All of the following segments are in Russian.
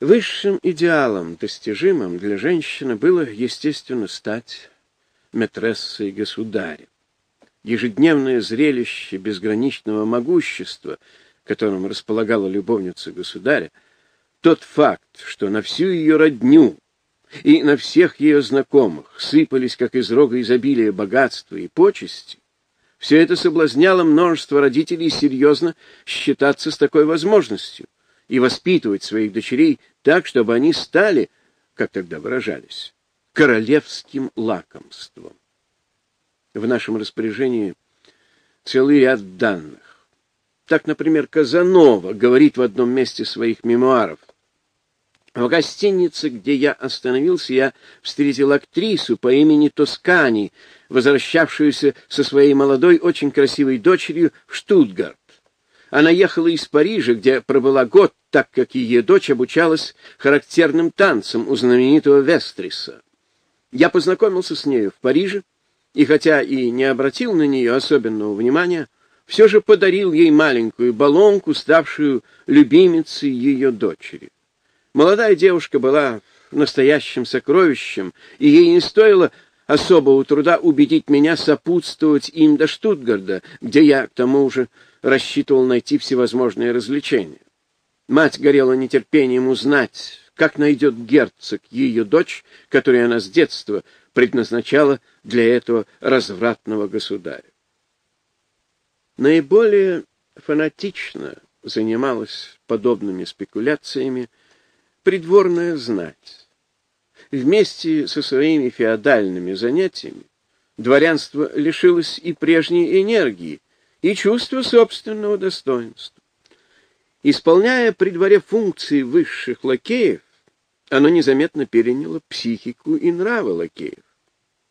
Высшим идеалом, достижимым для женщины, было, естественно, стать метрессой государя. Ежедневное зрелище безграничного могущества, которым располагала любовница государя, тот факт, что на всю ее родню и на всех ее знакомых сыпались, как из рога изобилия, богатства и почести, все это соблазняло множество родителей серьезно считаться с такой возможностью и воспитывать своих дочерей так, чтобы они стали, как тогда выражались, королевским лакомством. В нашем распоряжении целый ряд данных. Так, например, Казанова говорит в одном месте своих мемуаров. В гостинице, где я остановился, я встретил актрису по имени Тоскани, возвращавшуюся со своей молодой, очень красивой дочерью в Штутгарт. Она ехала из Парижа, где пробыла год, так как ее дочь обучалась характерным танцам у знаменитого Вестриса. Я познакомился с нею в Париже, и хотя и не обратил на нее особенного внимания, все же подарил ей маленькую баллонку, ставшую любимицей ее дочери. Молодая девушка была настоящим сокровищем, и ей не стоило особого труда убедить меня сопутствовать им до Штутгарда, где я, к тому же, рассчитывал найти всевозможные развлечения. Мать горела нетерпением узнать, как найдет герцог ее дочь, которую она с детства предназначала для этого развратного государя. Наиболее фанатично занималась подобными спекуляциями придворная знать. Вместе со своими феодальными занятиями дворянство лишилось и прежней энергии, и чувства собственного достоинства. Исполняя при дворе функции высших лакеев, оно незаметно переняло психику и нравы лакеев.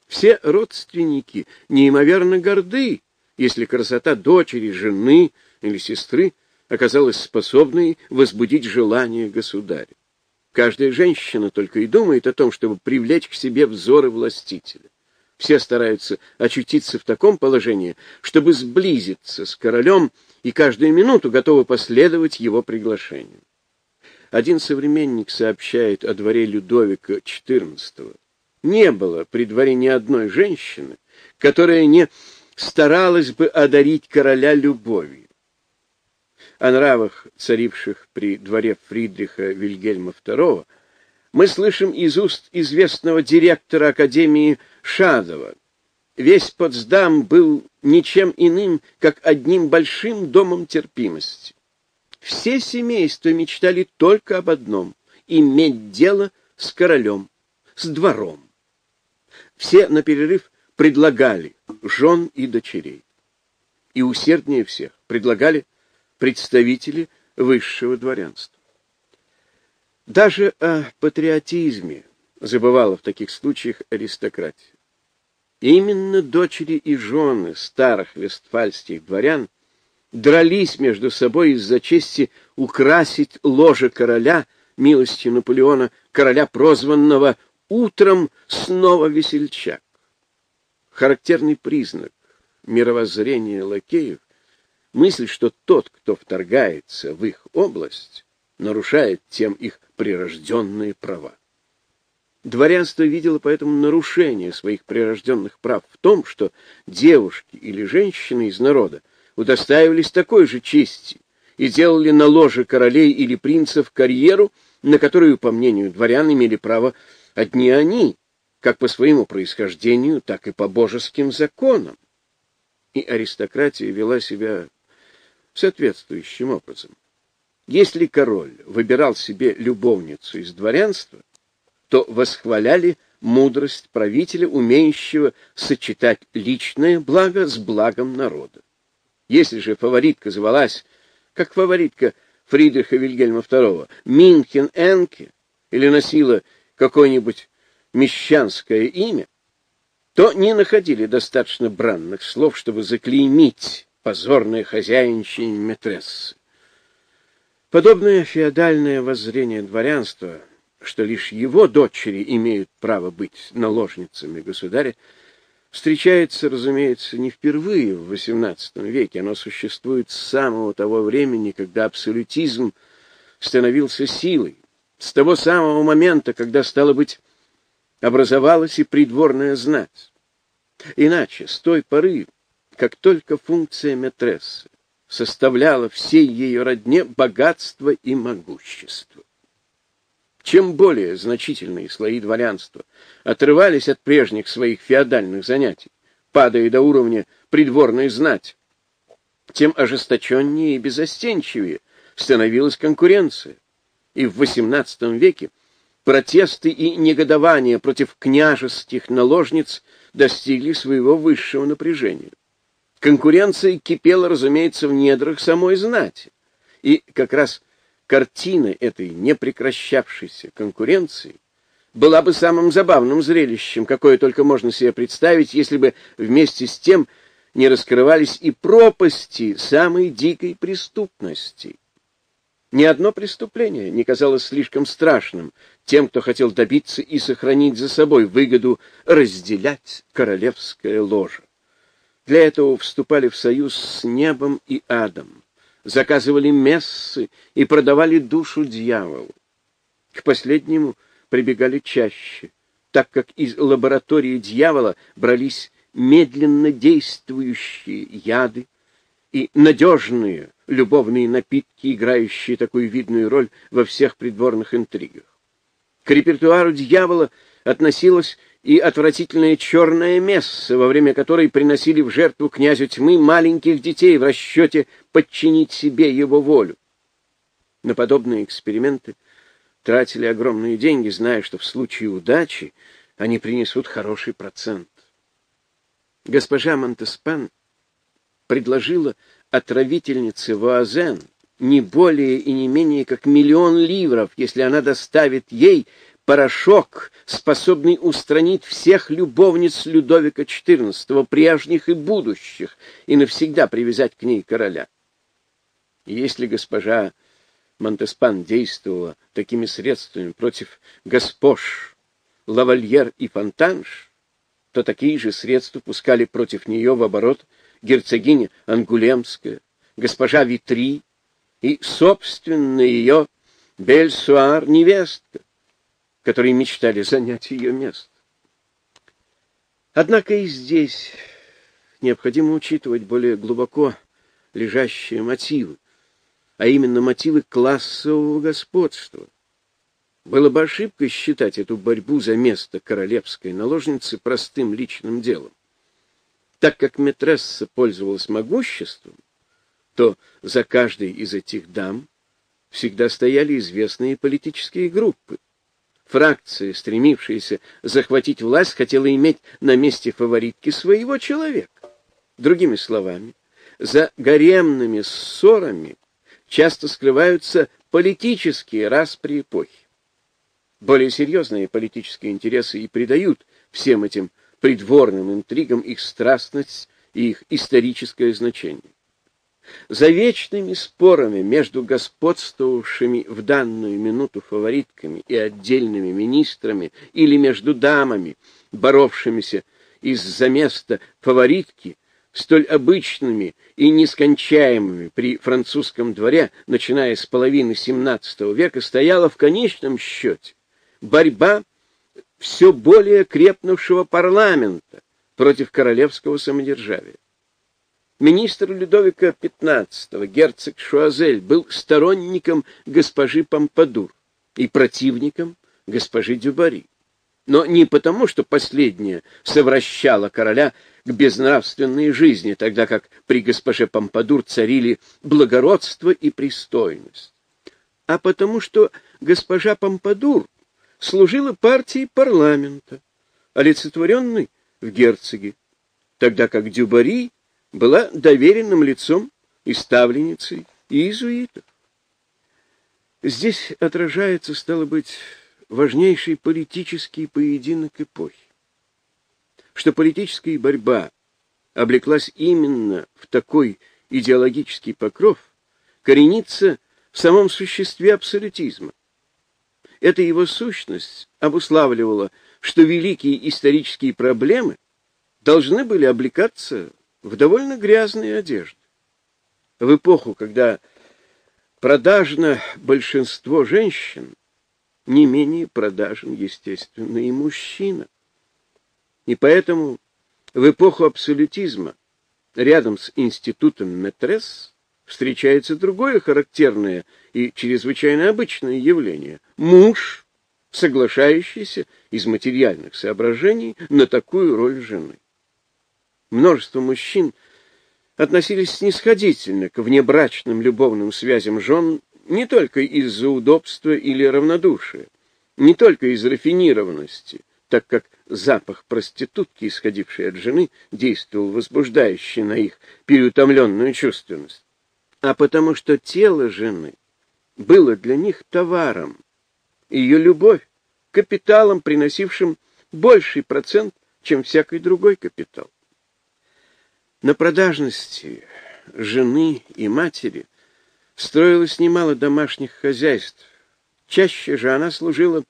Все родственники неимоверно горды, если красота дочери, жены или сестры оказалась способной возбудить желание государя. Каждая женщина только и думает о том, чтобы привлечь к себе взоры властителя. Все стараются очутиться в таком положении, чтобы сблизиться с королем, и каждую минуту готовы последовать его приглашению. Один современник сообщает о дворе Людовика XIV. Не было при дворе ни одной женщины, которая не старалась бы одарить короля любовью. О нравах, царивших при дворе Фридриха Вильгельма II, мы слышим из уст известного директора Академии Шадова. Весь Потсдам был ничем иным, как одним большим домом терпимости. Все семейства мечтали только об одном — иметь дело с королем, с двором. Все на перерыв предлагали жен и дочерей. И усерднее всех предлагали представители высшего дворянства. Даже о патриотизме забывала в таких случаях аристократия. Именно дочери и жены старых вестфальских дворян дрались между собой из-за чести украсить ложе короля, милости Наполеона, короля, прозванного утром снова весельчак. Характерный признак мировоззрения лакеев — мысль, что тот, кто вторгается в их область, нарушает тем их прирожденные права. Дворянство видело поэтому нарушение своих прирожденных прав в том, что девушки или женщины из народа удостаивались такой же чести и делали на ложе королей или принцев карьеру, на которую, по мнению дворян, имели право одни они, как по своему происхождению, так и по божеским законам. И аристократия вела себя соответствующим образом. Если король выбирал себе любовницу из дворянства, то восхваляли мудрость правителя, умеющего сочетать личное благо с благом народа. Если же фаворитка звалась, как фаворитка Фридриха Вильгельма II, Минхен-Энке, или носила какое-нибудь мещанское имя, то не находили достаточно бранных слов, чтобы заклеймить позорное хозяйничание метрессы. Подобное феодальное воззрение дворянства, что лишь его дочери имеют право быть наложницами государя, встречается, разумеется, не впервые в XVIII веке. Оно существует с самого того времени, когда абсолютизм становился силой. с того самого момента, когда, стало быть, образовалась и придворная знать. Иначе, с той поры, как только функция метрессы составляла всей ее родне богатство и могущество. Чем более значительные слои дворянства отрывались от прежних своих феодальных занятий, падая до уровня придворной знати, тем ожесточеннее и безостенчивее становилась конкуренция. И в XVIII веке протесты и негодования против княжеских наложниц достигли своего высшего напряжения. Конкуренция кипела, разумеется, в недрах самой знати. И как раз картина этой непрекращавшейся конкуренции была бы самым забавным зрелищем, какое только можно себе представить, если бы вместе с тем не раскрывались и пропасти самой дикой преступности. Ни одно преступление не казалось слишком страшным тем, кто хотел добиться и сохранить за собой выгоду разделять королевское ложе. Для этого вступали в союз с небом и адом, заказывали мессы и продавали душу дьяволу. К последнему прибегали чаще, так как из лаборатории дьявола брались медленно действующие яды и надежные любовные напитки, играющие такую видную роль во всех придворных интригах. К репертуару дьявола относилась и отвратительная черная месса, во время которой приносили в жертву князю тьмы маленьких детей в расчете подчинить себе его волю. На подобные эксперименты тратили огромные деньги, зная, что в случае удачи они принесут хороший процент. Госпожа Монтеспан предложила отравительнице Вуазен не более и не менее как миллион ливров, если она доставит ей порошок, способный устранить всех любовниц Людовика XIV, прежних и будущих, и навсегда привязать к ней короля. И если госпожа Монтеспан действовала такими средствами против госпож Лавальер и Фонтанж, то такие же средства пускали против нее в оборот герцогиня Ангулемская, госпожа Витри и, собственно, ее Бельсуар невестка, которые мечтали занять ее место. Однако и здесь необходимо учитывать более глубоко лежащие мотивы, а именно мотивы классового господства. Было бы ошибкой считать эту борьбу за место королевской наложницы простым личным делом. Так как Метресса пользовалась могуществом, то за каждой из этих дам всегда стояли известные политические группы, Фракция, стремившаяся захватить власть, хотела иметь на месте фаворитки своего человека. Другими словами, за гаремными ссорами часто скрываются политические распри эпохи. Более серьезные политические интересы и придают всем этим придворным интригам их страстность и их историческое значение. За вечными спорами между господствовавшими в данную минуту фаворитками и отдельными министрами или между дамами, боровшимися из-за места фаворитки, столь обычными и нескончаемыми при французском дворе, начиная с половины XVII века, стояла в конечном счете борьба все более крепнувшего парламента против королевского самодержавия. Министр Людовика XV, герцог Шуазель, был сторонником госпожи Помпадур и противником госпожи Дюбари. Но не потому, что последняя совращала короля к безнравственной жизни, тогда как при госпоже Помпадур царили благородство и пристойность, а потому что госпожа Помпадур служила партии парламента, олицетворенной в герцоге, тогда как Дюбари была доверенным лицом и ставленницей иезуитов. Здесь отражается, стало быть, важнейший политический поединок эпохи. Что политическая борьба облеклась именно в такой идеологический покров, коренится в самом существе абсолютизма. Эта его сущность обуславливала, что великие исторические проблемы должны были облекаться в довольно грязные одежды. В эпоху, когда продажно большинство женщин не менее продажен, естественно, и мужчина. И поэтому в эпоху абсолютизма рядом с институтом Метрес встречается другое характерное и чрезвычайно обычное явление. Муж, соглашающийся из материальных соображений на такую роль жены. Множество мужчин относились снисходительно к внебрачным любовным связям жен не только из-за удобства или равнодушия, не только из рафинированности, так как запах проститутки, исходивший от жены, действовал возбуждающе на их переутомленную чувственность, а потому что тело жены было для них товаром, ее любовь — капиталом, приносившим больший процент, чем всякий другой капитал. На продажности жены и матери строилось немало домашних хозяйств. Чаще же она служила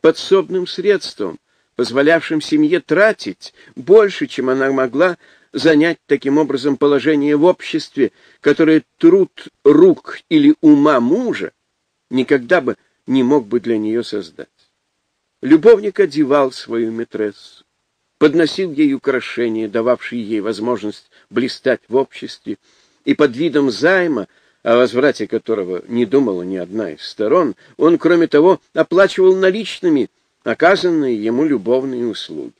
подсобным средством, позволявшим семье тратить больше, чем она могла занять таким образом положение в обществе, которое труд рук или ума мужа никогда бы не мог бы для нее создать. Любовник одевал свою метрессу, подносил ей украшения, дававшие ей возможность блистать в обществе, и под видом займа, о возврате которого не думала ни одна из сторон, он, кроме того, оплачивал наличными оказанные ему любовные услуги.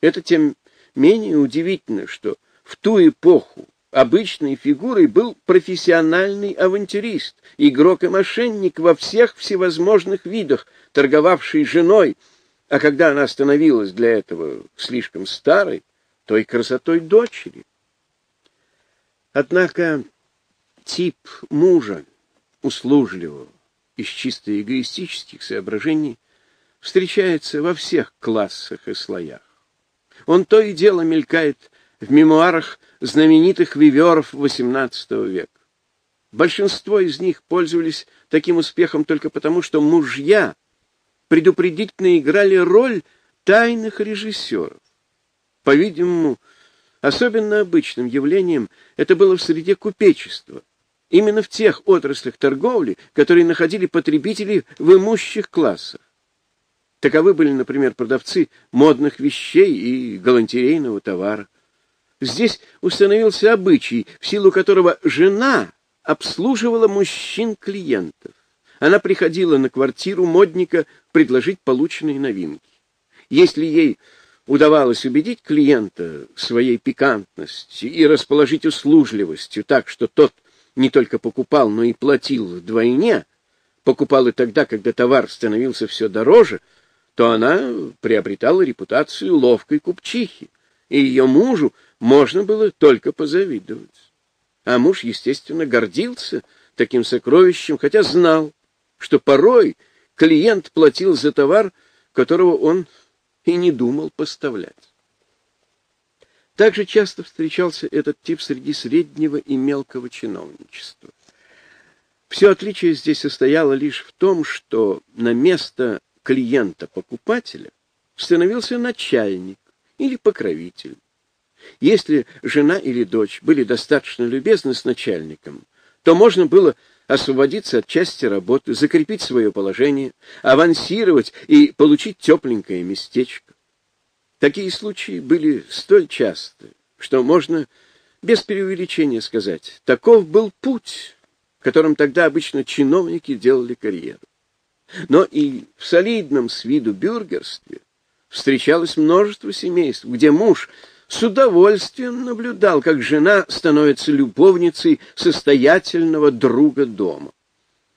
Это тем менее удивительно, что в ту эпоху обычной фигурой был профессиональный авантюрист, игрок и мошенник во всех всевозможных видах, торговавший женой, а когда она становилась для этого слишком старой, то и красотой дочери. Однако тип мужа, услужливого, из чисто эгоистических соображений, встречается во всех классах и слоях. Он то и дело мелькает в мемуарах знаменитых виверов XVIII века. Большинство из них пользовались таким успехом только потому, что мужья — предупредительно играли роль тайных режиссеров. По-видимому, особенно обычным явлением это было в среде купечества, именно в тех отраслях торговли, которые находили потребители в имущих классах. Таковы были, например, продавцы модных вещей и галантерейного товара. Здесь установился обычай, в силу которого жена обслуживала мужчин-клиентов. Она приходила на квартиру модника предложить полученные новинки. Если ей удавалось убедить клиента своей пикантностью и расположить услужливостью так, что тот не только покупал, но и платил вдвойне, покупал и тогда, когда товар становился все дороже, то она приобретала репутацию ловкой купчихи, и ее мужу можно было только позавидовать. А муж, естественно, гордился таким сокровищем, хотя знал, что порой клиент платил за товар, которого он и не думал поставлять. Также часто встречался этот тип среди среднего и мелкого чиновничества. Все отличие здесь состояло лишь в том, что на место клиента-покупателя становился начальник или покровитель. Если жена или дочь были достаточно любезны с начальником, то можно было освободиться от части работы, закрепить свое положение, авансировать и получить тепленькое местечко. Такие случаи были столь часты, что можно без преувеличения сказать, таков был путь, которым тогда обычно чиновники делали карьеру. Но и в солидном с виду бюргерстве встречалось множество семейств, где муж – с удовольствием наблюдал, как жена становится любовницей состоятельного друга дома.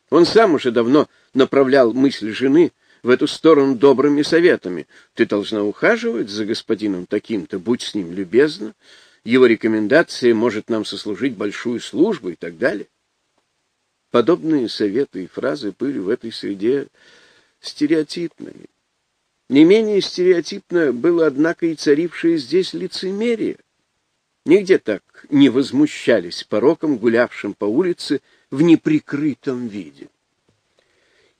Он сам уже давно направлял мысль жены в эту сторону добрыми советами. Ты должна ухаживать за господином таким-то, будь с ним любезна. Его рекомендация может нам сослужить большую службу и так далее. Подобные советы и фразы были в этой среде стереотипными. Не менее стереотипно было, однако, и царившее здесь лицемерие. Нигде так не возмущались пороком, гулявшим по улице в неприкрытом виде.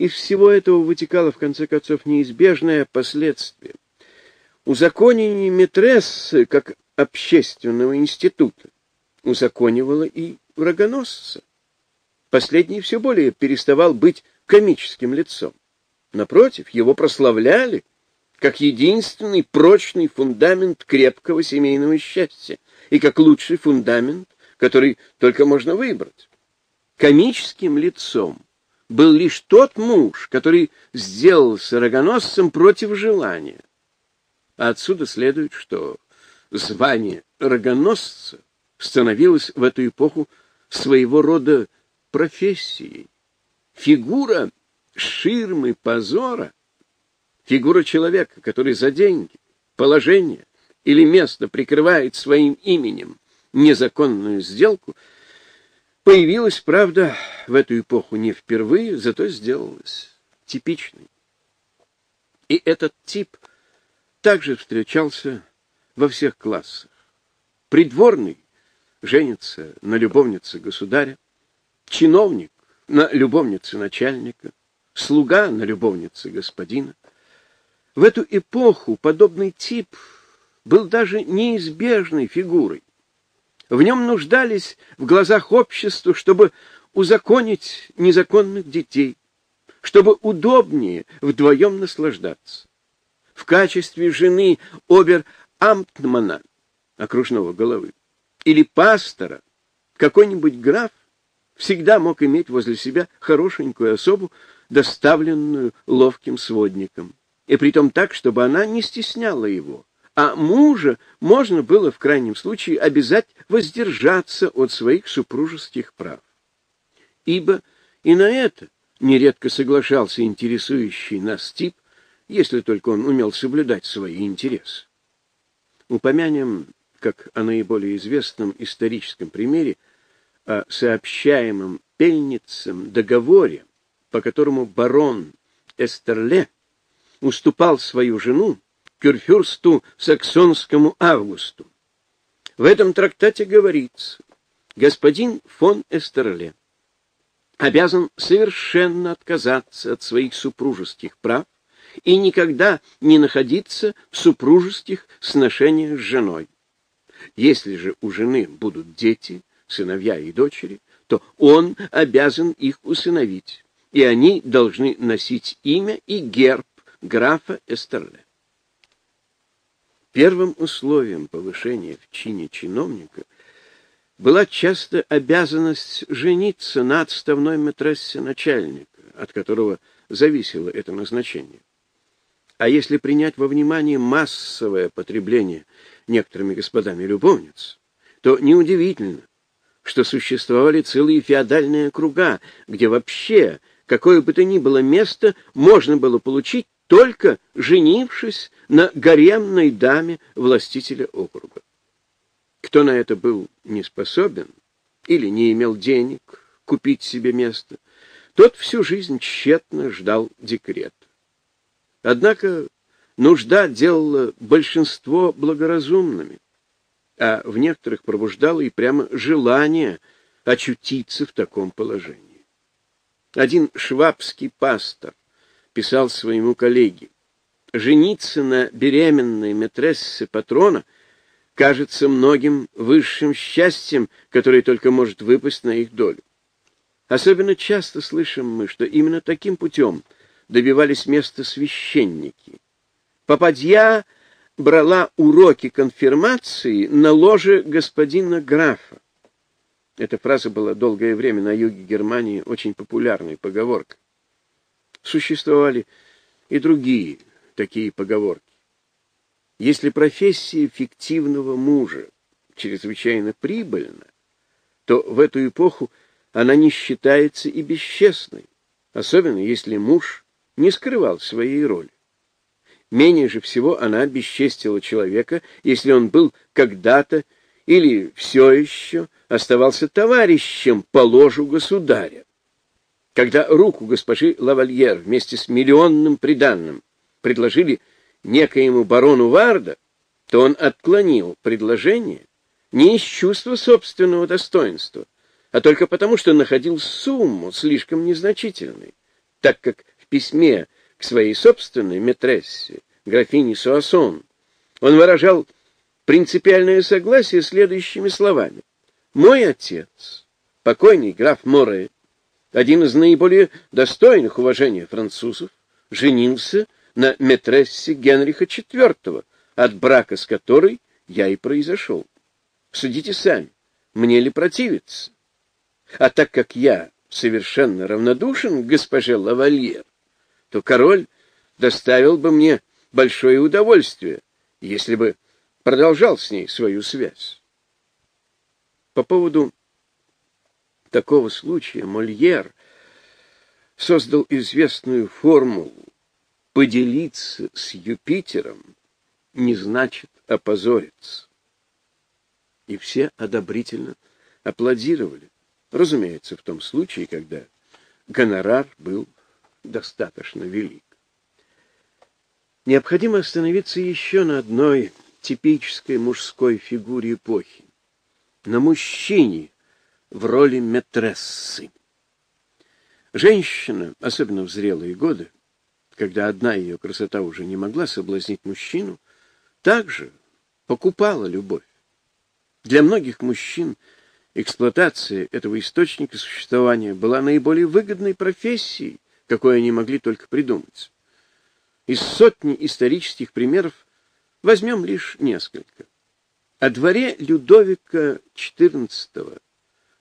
Из всего этого вытекало, в конце концов, неизбежное последствие. Узаконение Метрессы как общественного института узаконивало и врагоносца. Последний все более переставал быть комическим лицом. Напротив, его прославляли как единственный прочный фундамент крепкого семейного счастья и как лучший фундамент, который только можно выбрать. Комическим лицом был лишь тот муж, который сделался рогоносцем против желания. А отсюда следует, что звание рогоносца становилось в эту эпоху своего рода профессией. Фигура ширмы позора, фигура человека, который за деньги, положение или место прикрывает своим именем незаконную сделку, появилась, правда, в эту эпоху не впервые, зато сделалась типичной. И этот тип также встречался во всех классах. Придворный женится на любовнице государя, чиновник на любовнице начальника, слуга на любовнице господина. В эту эпоху подобный тип был даже неизбежной фигурой. В нем нуждались в глазах общества, чтобы узаконить незаконных детей, чтобы удобнее вдвоем наслаждаться. В качестве жены обер-амтмана, окружного головы, или пастора, какой-нибудь граф всегда мог иметь возле себя хорошенькую особу, доставленную ловким сводником, и притом так, чтобы она не стесняла его, а мужа можно было в крайнем случае обязать воздержаться от своих супружеских прав. Ибо и на это нередко соглашался интересующий нас тип, если только он умел соблюдать свои интересы. Упомянем, как о наиболее известном историческом примере, о сообщаемом пельницам договоре, по которому барон Эстерле уступал свою жену кюрфюрсту саксонскому Августу. В этом трактате говорится, господин фон Эстерле обязан совершенно отказаться от своих супружеских прав и никогда не находиться в супружеских сношениях с женой. Если же у жены будут дети, сыновья и дочери, то он обязан их усыновить, и они должны носить имя и герб графа Эстерле. Первым условием повышения в чине чиновника была часто обязанность жениться на отставной матрессе начальника, от которого зависело это назначение. А если принять во внимание массовое потребление некоторыми господами любовниц, то неудивительно, что существовали целые феодальные круга, где вообще какое бы то ни было место можно было получить только женившись на гаремной даме властителя округа. Кто на это был не способен или не имел денег купить себе место, тот всю жизнь тщетно ждал декрет. Однако нужда делала большинство благоразумными а в некоторых пробуждало и прямо желание очутиться в таком положении. Один швабский пастор писал своему коллеге, «Жениться на беременной метрессе патрона кажется многим высшим счастьем, которое только может выпасть на их долю. Особенно часто слышим мы, что именно таким путем добивались места священники. Попадья брала уроки конфирмации на ложе господина графа. Эта фраза была долгое время на юге Германии очень популярной поговоркой. Существовали и другие такие поговорки. Если профессия фиктивного мужа чрезвычайно прибыльна, то в эту эпоху она не считается и бесчестной, особенно если муж не скрывал своей роли. Менее же всего она бесчестила человека, если он был когда-то или все еще оставался товарищем по ложу государя. Когда руку госпожи Лавальер вместе с миллионным приданным предложили некоему барону Варда, то он отклонил предложение не из чувства собственного достоинства, а только потому, что находил сумму слишком незначительной, так как в письме к своей собственной метрессе, графине Суассон, он выражал принципиальное согласие следующими словами. «Мой отец, покойный граф Море, один из наиболее достойных уважения французов, женился на метрессе Генриха IV, от брака с которой я и произошел. Судите сами, мне ли противиться? А так как я совершенно равнодушен к госпоже Лавальер, то король доставил бы мне большое удовольствие, если бы продолжал с ней свою связь. По поводу такого случая Мольер создал известную формулу «поделиться с Юпитером не значит опозориться». И все одобрительно аплодировали. Разумеется, в том случае, когда гонорар был достаточно велик. Необходимо остановиться еще на одной типической мужской фигуре эпохи. На мужчине в роли метрессы. Женщина, особенно в зрелые годы, когда одна ее красота уже не могла соблазнить мужчину, также покупала любовь. Для многих мужчин эксплуатация этого источника существования была наиболее выгодной профессией, какой они могли только придумать. Из сотни исторических примеров возьмем лишь несколько. О дворе Людовика XIV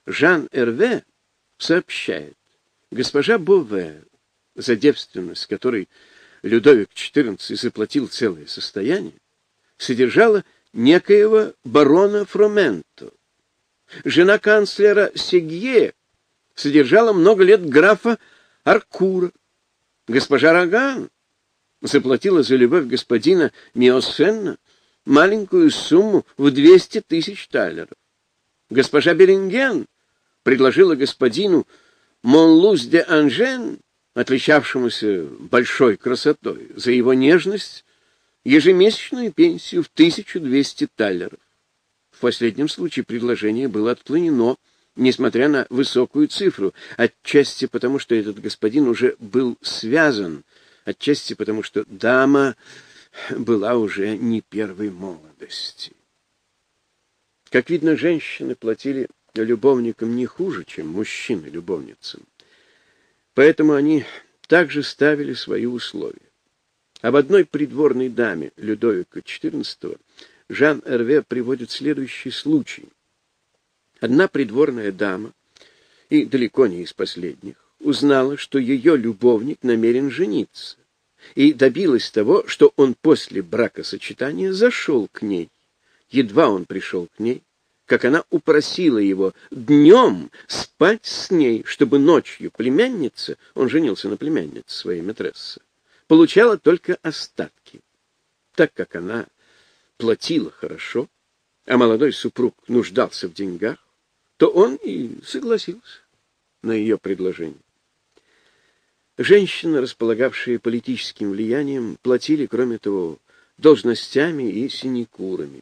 Жан Эрве сообщает, госпожа Бове, за девственность которой Людовик XIV заплатил целое состояние, содержала некоего барона Фроменто. Жена канцлера Сегье содержала много лет графа Аркура. Госпожа Роган заплатила за любовь господина Миосенна маленькую сумму в 200 тысяч талеров. Госпожа Беринген предложила господину Монлуз де Анжен, отличавшемуся большой красотой, за его нежность ежемесячную пенсию в 1200 талеров. В последнем случае предложение было отклонено, несмотря на высокую цифру, отчасти потому, что этот господин уже был связан, отчасти потому, что дама была уже не первой молодости. Как видно, женщины платили любовникам не хуже, чем мужчины любовницам. Поэтому они также ставили свои условия. Об одной придворной даме Людовика XIV Жан Эрве приводит следующий случай. Одна придворная дама, и далеко не из последних, узнала, что ее любовник намерен жениться, и добилась того, что он после бракосочетания зашел к ней. Едва он пришел к ней, как она упросила его днем спать с ней, чтобы ночью племянница, он женился на племяннице своей матрессы, получала только остатки. Так как она платила хорошо, а молодой супруг нуждался в деньгах, то он и согласился на ее предложение. Женщины, располагавшие политическим влиянием, платили, кроме того, должностями и синекурами.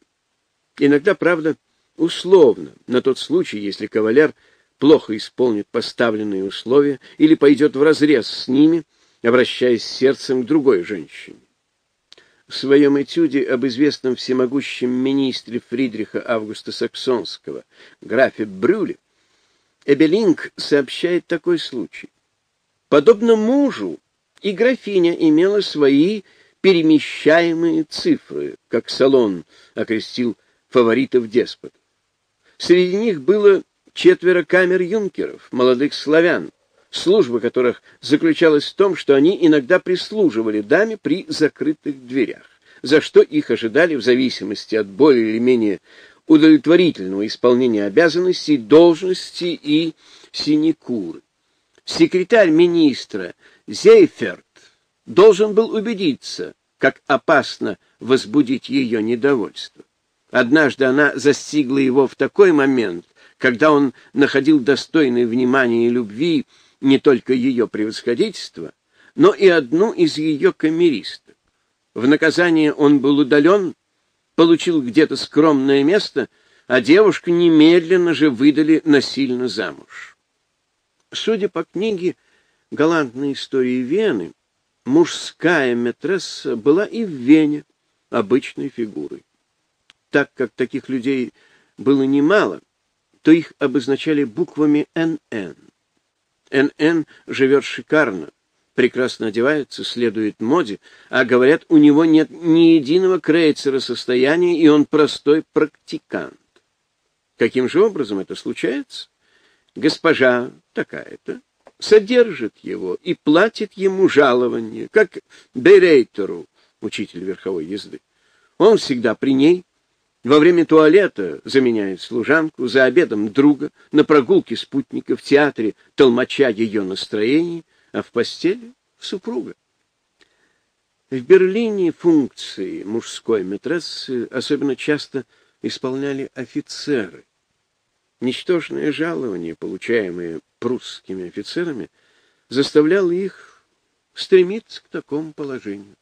Иногда, правда, условно, на тот случай, если кавалер плохо исполнит поставленные условия или пойдет вразрез с ними, обращаясь сердцем к другой женщине. В своем этюде об известном всемогущем министре Фридриха Августа Саксонского, графе Брюле, Эбелинг сообщает такой случай. Подобно мужу, и графиня имела свои перемещаемые цифры, как салон окрестил фаворитов деспот. Среди них было четверо камер-юнкеров, молодых славян, служба которых заключалась в том, что они иногда прислуживали даме при закрытых дверях, за что их ожидали в зависимости от более или менее удовлетворительного исполнения обязанностей, должности и синекуры. Секретарь министра Зейферт должен был убедиться, как опасно возбудить ее недовольство. Однажды она застигла его в такой момент, когда он находил достойное внимания и любви не только ее превосходительство, но и одну из ее камеристок. В наказание он был удален, получил где-то скромное место, а девушку немедленно же выдали насильно замуж. Судя по книге «Галантные истории Вены», мужская метресса была и в Вене обычной фигурой. Так как таких людей было немало, то их обозначали буквами «НН». НН живет шикарно, прекрасно одевается, следует моде, а говорят, у него нет ни единого крейцера состояния, и он простой практикант. Каким же образом это случается? Госпожа такая-то содержит его и платит ему жалование, как Берейтеру, учитель верховой езды. Он всегда при ней, во время туалета заменяет служанку, за обедом друга, на прогулке спутника, в театре толмача ее настроений, а в постели — супруга. В Берлине функции мужской метрессы особенно часто исполняли офицеры. Ничтожное жалование, получаемое прусскими офицерами, заставляло их стремиться к такому положению.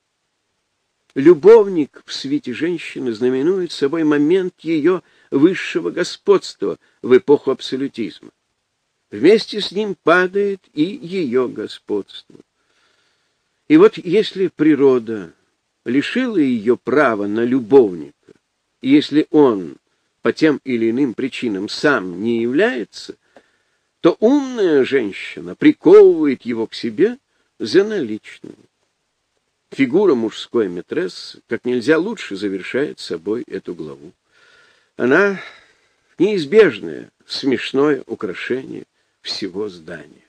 Любовник в свете женщины знаменует собой момент ее высшего господства в эпоху абсолютизма. Вместе с ним падает и ее господство. И вот если природа лишила ее права на любовника, если он по тем или иным причинам сам не является, то умная женщина приковывает его к себе за наличную. Фигура мужской метрессы как нельзя лучше завершает собой эту главу. Она неизбежное, смешное украшение всего здания.